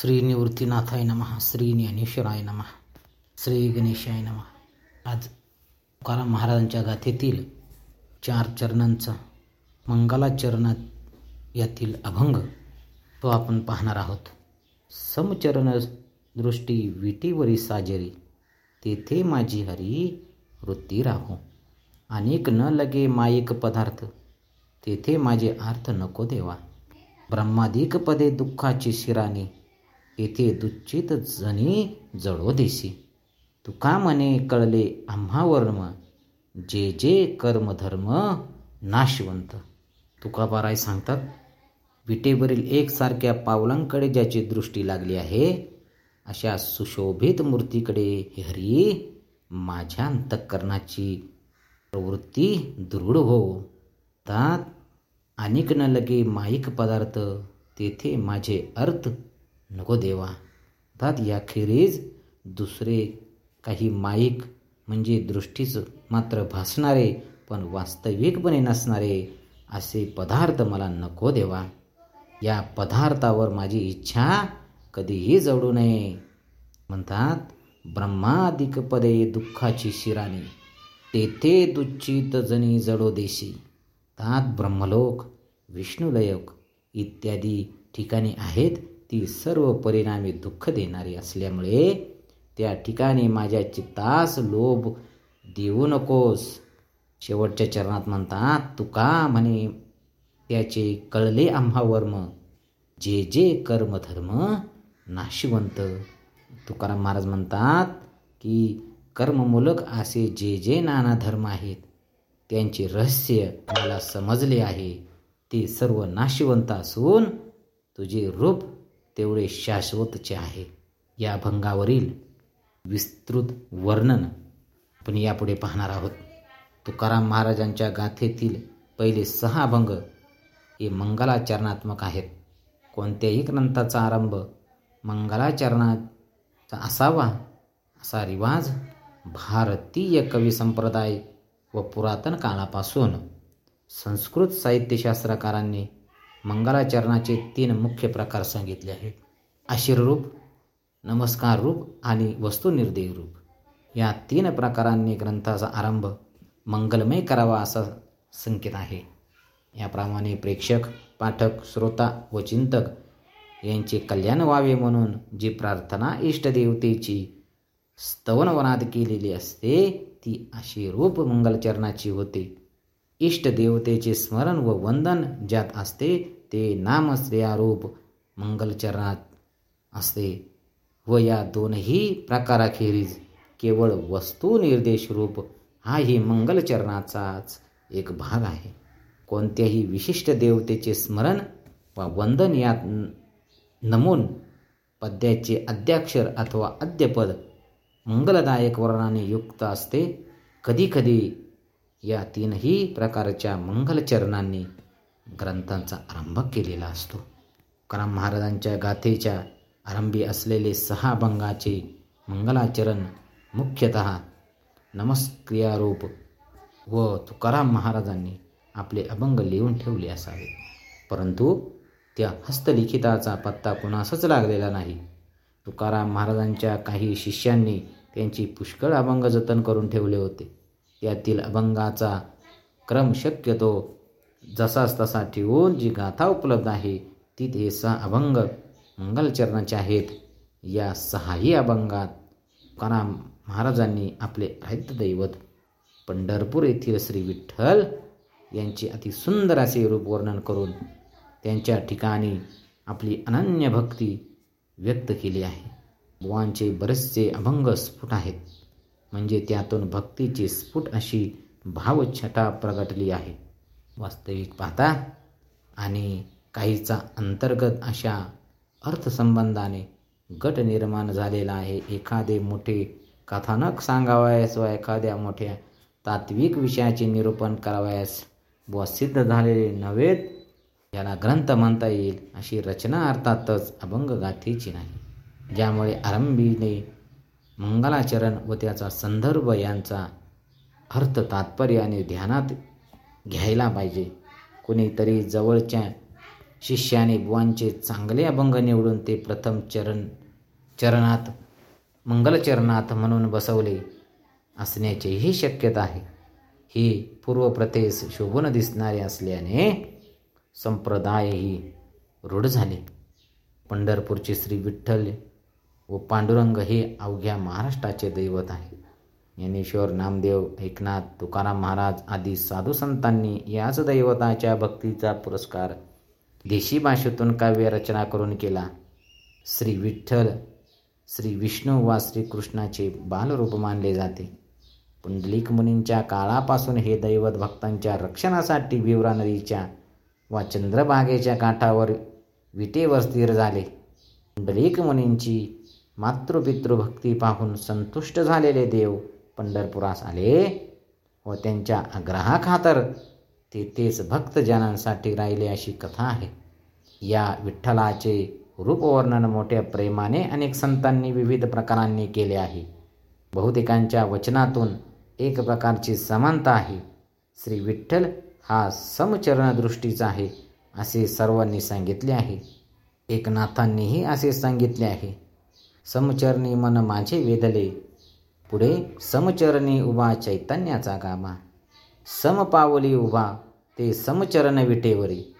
श्री निवृत्तीनाथाय नमः श्री ज्ञानेश्वराय नमः श्री गणेशाय नमः. आज तुकाराम महाराजांच्या गाथेतील चार चरणांचा मंगलाचरणात यातील अभंग तो आपण पाहणार आहोत. समचरण दृष्टी विटीवरी साजरी तेथे माझी हरी वृत्ती राहो. अनेक न लगे मायिक पदार्थ तेथे माझे अर्थ नको देवा. ब्रह्मादिक पदे दुःखाची शिराणी येथे दुच्चित जणी जळो देशी तुका मने कळले आम्हा वर्म जे जे कर्मधर्म नाशवंत. तुकाबाराय सांगतात विटेवरील एकसारख्या पावलांकडे ज्याची दृष्टी लागली आहे अशा सुशोभित मूर्तीकडे हरी माझ्या अंतःकरणाची प्रवृत्ती दृढ हो. तात अनेक न लगे माईक पदार्थ तेथे माझे अर्थ नको देवा. तात याखेरीज दुसरे काही माईक म्हणजे दृष्टीच मात्र भासणारे पण वास्तविकपणे नसणारे असे पदार्थ मला नको देवा. या पदार्थावर माझी इच्छा कधीही जवळू नये. म्हणतात ब्रह्मादिक पदे दुःखाची शिराणी तेथे दुच्चित जणी जडो देशी. तात ब्रह्मलोक विष्णुलयक इत्यादी ठिकाणी आहेत ती सर्व परिणामी दुःख देणारी असल्यामुळे त्या ठिकाणी माझ्या चित्तास लोभ देऊ नकोस. शेवटच्या चरणात म्हणतात तुका म्हणे? त्याचे कळले आम्हा वर्म जे जे कर्मधर्म नाशिवंत. तुकाराम महाराज म्हणतात की कर्ममूलक असे जे जे नाना धर्म आहेत त्यांचे रहस्य मला समजले आहे. ते सर्व नाशिवंत असून तुझे रूप तेवढे शाश्वतचे आहे. या भंगावरील विस्तृत वर्णन आपण यापुढे पाहणार आहोत. तुकाराम महाराजांच्या गाथेतील पहिले सहा भंग हे मंगलाचरणात्मक आहेत. कोणत्याही ग्रंथाचा आरंभ मंगलाचरणाचा असावा असा रिवाज भारतीय कवी संप्रदाय व पुरातन काळापासून संस्कृत साहित्यशास्त्रकारांनी मंगलाचरणाचे तीन मुख्य प्रकार सांगितले आहेत. आशीर्रूप नमस्कार रूप आणि वस्तुनिर्देय रूप या तीन प्रकारांनी ग्रंथाचा आरंभ मंगलमय करावा असा संकेत आहे. याप्रमाणे प्रेक्षक पाठक श्रोता व चिंतक यांचे कल्याण व्हावे म्हणून जी प्रार्थना इष्टदेवतेची स्तवनवनात केलेली असते ती अशी रूप मंगलचरणाची होते. इष्टदेवतेचे स्मरण व वंदन ज्यात असते ते नामश्रेयारूप मंगलचरणात असते व या दोनही प्रकाराखेरीज केवळ वस्तुनिर्देशरूप हाही मंगलचरणाचाच एक भाग आहे. कोणत्याही विशिष्ट देवतेचे स्मरण वा वंदन यात नमून पद्याचे अद्याक्षर अथवा अद्यपद मंगलदायक वर्णाने युक्त असते कधीकधी या तीनही प्रकारच्या मंगलचरणांनी ग्रंथांचा आरंभ केलेला असतो. तुकाराम महाराजांच्या गाथेच्या आरंभी असलेले सहा भंगाचे मंगलाचरण मुख्यतः नमस्क्रियारूप व तुकाराम महाराजांनी आपले अभंग लिहून ठेवले असावे. परंतु त्या हस्तलिखिताचा पत्ता कुणासच लागलेला नाही. तुकाराम महाराजांच्या काही शिष्यांनी त्यांची पुष्कळ अभंग जतन करून ठेवले होते. त्यातील अभंगाचा क्रम शक्यतो जसाच तसा ठेवून जी गाथा उपलब्ध आहे ती ते सहा अभंग मंगलचरणाचे आहेत. या सहाही अभंगात तुकाराम महाराजांनी आपले दैवत पंढरपूर येथील श्री विठ्ठल यांचे अतिसुंदर असे रूप वर्णन करून त्यांच्या ठिकाणी आपली अनन्य भक्ती व्यक्त केली आहे. भगवानचे बरेचसे अभंग स्फुट आहेत. म्हणजे त्यातून भक्तीची स्फुट अशी भावछटा प्रगटली आहे. वास्तविक पाहता आणि काहीचा अंतर्गत अशा अर्थसंबंधाने गट निर्माण झालेला आहे. एखादे मोठे कथानक सांगावयास व एखाद्या मोठ्या तात्विक विषयाचे निरूपण करावयास व सिद्ध झालेले नव्हेत याला ग्रंथ म्हणता येईल अशी रचना अर्थातच अभंग गाथेची नाही. ज्यामुळे आरंभीने मंगलाचरण व त्याचा संदर्भ यांचा अर्थ तात्पर्याने ध्यानात घ्यायला पाहिजे. कुणीतरी जवळच्या शिष्याने बुवांचे चांगले अभंग निवडून ते प्रथम चरण चरणात मंगलचरणात म्हणून बसवले असण्याचीही शक्यता आहे. ही पूर्वप्रथेस शोभून दिसणारे असल्याने संप्रदायही रूढ झाले. पंढरपूरचे श्री विठ्ठल व पांडुरंग हे अवघ्या महाराष्ट्राचे दैवत आहे ज्ञानेश्वर नामदेव एकनाथ तुकाराम महाराज आदी साधू संतांनी याच दैवताच्या भक्तीचा पुरस्कार देशी भाषेतून काव्य रचना करून केला. श्री विठ्ठल श्री विष्णू वा श्रीकृष्णाचे बालरूप मानले जाते. पुंडलिक मुनींच्या काळापासून हे दैवत भक्तांच्या रक्षणासाठी विवरा नदीच्या वा चंद्रभागेच्या काठावर विटेवर स्थिर झाले. पुंडलिक मुनींची मातृपितृभक्ती पाहून संतुष्ट झालेले देव पंढरपुरास आले व त्यांच्या आग्रहाखातर ते तेच भक्तजनांसाठी राहिले अशी कथा आहे. या विठ्ठलाचे रूपवर्णन मोठ्या प्रेमाने अनेक संतांनी विविध प्रकारांनी केले आहे. बहुतेकांच्या वचनातून एक प्रकारची समानता आहे. श्री विठ्ठल हा समचरण दृष्टीचा आहे असे सर्वांनी सांगितले आहे. एकनाथांनीही असे सांगितले आहे. समचरणी मन माझे वेधले पुढे समचरणी उभा चैतन्याचा गाभा. समपावली उभा ते समचरण विटेवरी.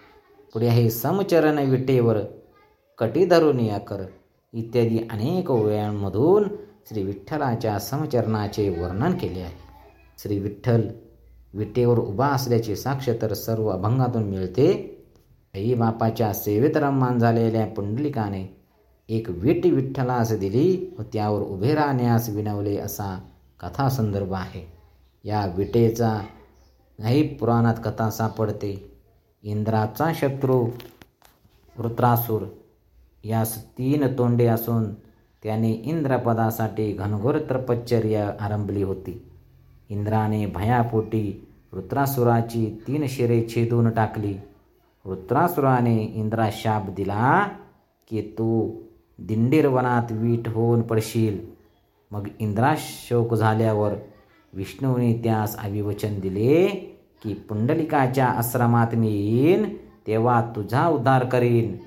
पुढे आहे समचरण विटेवर कटी धरून याकर इत्यादी अनेक ओव्यांमधून श्री विठ्ठलाच्या समचरणाचे वर्णन केले आहे. श्री विठ्ठल विटेवर उभा असल्याचे साक्ष तर सर्व अभंगातून मिळते. आई बापाच्या सेवेत रममान झालेल्या पुंडलिकाने एक विट विठ्ठलास दिली व त्यावर उभे राहण्यास विनवले असा कथा संदर्भ आहे. या विटेचा नाही पुराणात कथा सापडते. इंद्राचा शत्रू वृत्रासूर यास तीन तोंडे असून त्याने इंद्रपदासाठी घनघोर तपश्चर्या आरंभली होती. इंद्राने भयापोटी वृत्रासुराची तीन शिरे छेदून टाकली. वृत्रासुराने इंद्रा शाप दिला की तू दिंडीरवनात वीट होऊन पडशील. मग इंद्रास शोक झाल्यावर विष्णूने त्यास अभिवचन दिले की पुंडलिकाच्या आश्रमात मी येईन तेव्हा तुझा उद्धार करीन.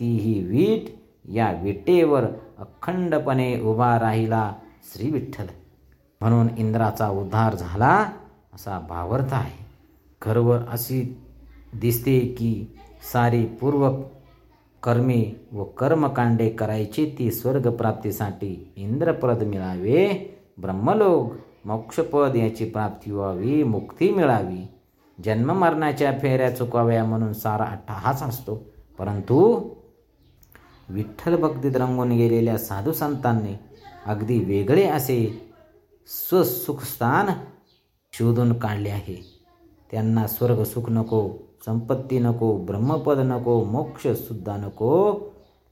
ती ही वीट या विटेवर अखंडपणे उभा राहिला श्री विठ्ठल. म्हणून इंद्राचा उद्धार झाला असा भावार्थ आहे. खरोवर अशी दिसते की सारी पूर्व कर्मे व कर्मकांडे करायची ती स्वर्गप्राप्तीसाठी इंद्रपद मिळावे ब्रह्मलोक मोक्षपद याची प्राप्ती व्हावी मुक्ती मिळावी. जन्म मरणाच्या फेऱ्या चुकाव्या म्हणून सारा अट्टाहाच असतो. परंतु विठ्ठल भक्तीत रंगून गेलेल्या साधू संतांनी अगदी वेगळे असे स्वसुखस्थान शोधून काढले आहे. त्यांना स्वर्ग सुख नको संपत्ती नको ब्रह्मपद नको मोक्षसुद्धा नको.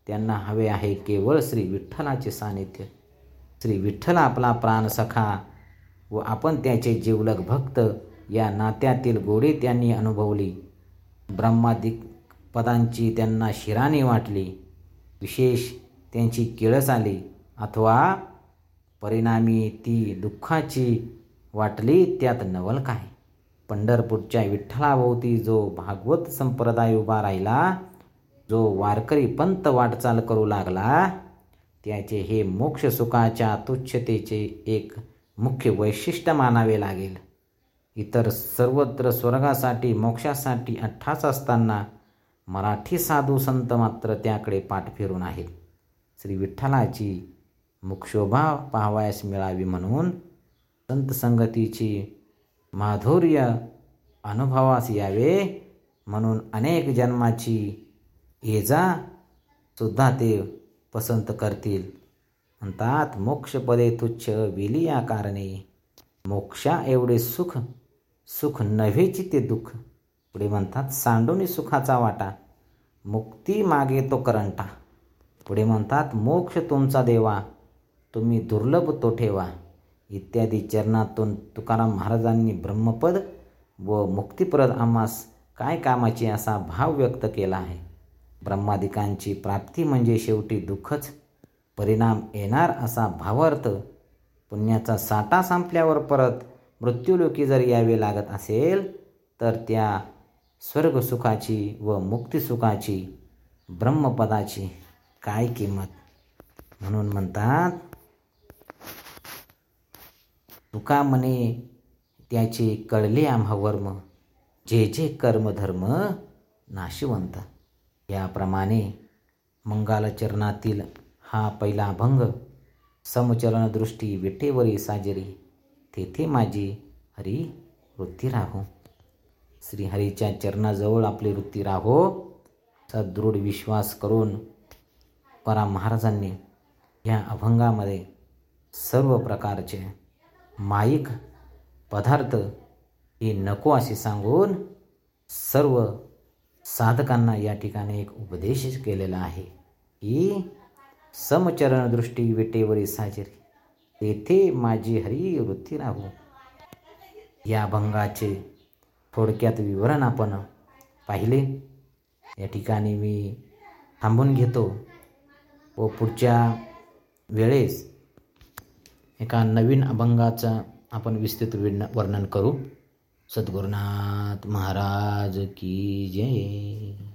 त्यांना हवे आहे केवळ श्री विठ्ठलाचे सानिध्य. श्री विठ्ठल आपला प्राण सखा व आपण त्याचे जीवलक भक्त. या नात्यातील गोडी त्यांनी अनुभवली. ब्रह्मादिक पदांची त्यांना शिराणी वाटली. विशेष त्यांची किळस आली. अथवा परिणामी ती दुःखाची वाटली त्यात नवल काय? पंढरपूरच्या विठ्ठलाभोवती जो भागवत संप्रदाय उभा राहिला जो वारकरी पंत वाटचाल करू लागला त्याचे हे मोक्ष सुखाच्या तुच्छतेचे एक मुख्य वैशिष्ट्य मानावे लागेल. इतर सर्वत्र स्वर्गासाठी मोक्षासाठी अठ्ठास असताना मराठी साधू संत मात्र त्याकडे पाठ फिरून आहेत. श्री विठ्ठलाची मुक्षोभा पाहावयास मिळावी म्हणून संत संगतीची माधुर्य अनुभवास यावे म्हणून अनेक जन्माची येजा सुद्धा ते पसंत करतील. म्हणतात मोक्षपदे तुच्छ विलिया कारणे. मोक्षा एवढे सुख सुख नव्हेची ते दुःख. पुढे म्हणतात सांडोनी सुखाचा वाटा मुक्ती मागे तो करंटा. पुढे म्हणतात मोक्ष तुमचा देवा तुम्ही दुर्लभ तो ठेवा. इत्यादी चरणातून तुकाराम महाराजांनी ब्रह्मपद व मुक्तिप्रद आम्हास काय कामाची असा भाव व्यक्त केला आहे? ब्रह्मादिकांची प्राप्ती म्हणजे शेवटी दुःखच. परिणाम येणार असा भावार्थ पुण्याचा साठा संपल्यावर परत मृत्यूलोकी जर यावे लागत असेल तर त्या स्वर्गसुखाची व मुक्तिसुखाची ब्रह्मपदाची काय किंमत? म्हणून म्हणतात तुका म्हणे त्याचे कळले आम्हा वर्म. जे जे कर्मधर्म नाशिवंत. याप्रमाणे मंगालचरणातील हा पहिला अभंग समचरणदृष्टी विटेवरी साजरी तेथे माझी हरी वृत्ती राहो. श्रीहरीच्या चरणाजवळ आपली वृत्ती राहो. असा दृढ विश्वास करून परा महाराजांनी या अभंगामध्ये सर्व प्रकारचे माईक पदार्थ हे नको असे सांगून सर्व साधकांना या ठिकाणी एक उपदेश केलेला आहे की समचरणदृष्टी विटेवरी साजरी तेथे माझी हरी वृत्ती राहू. या भंगाचे थोडक्यात विवरण आपण पाहिले. या ठिकाणी मी थांबून घेतो व पुढच्या वेळेस एका नवीन अभंगाचा आपण विस्तृत विण वर्णन करू. सद्गुरुनाथ महाराज की जय.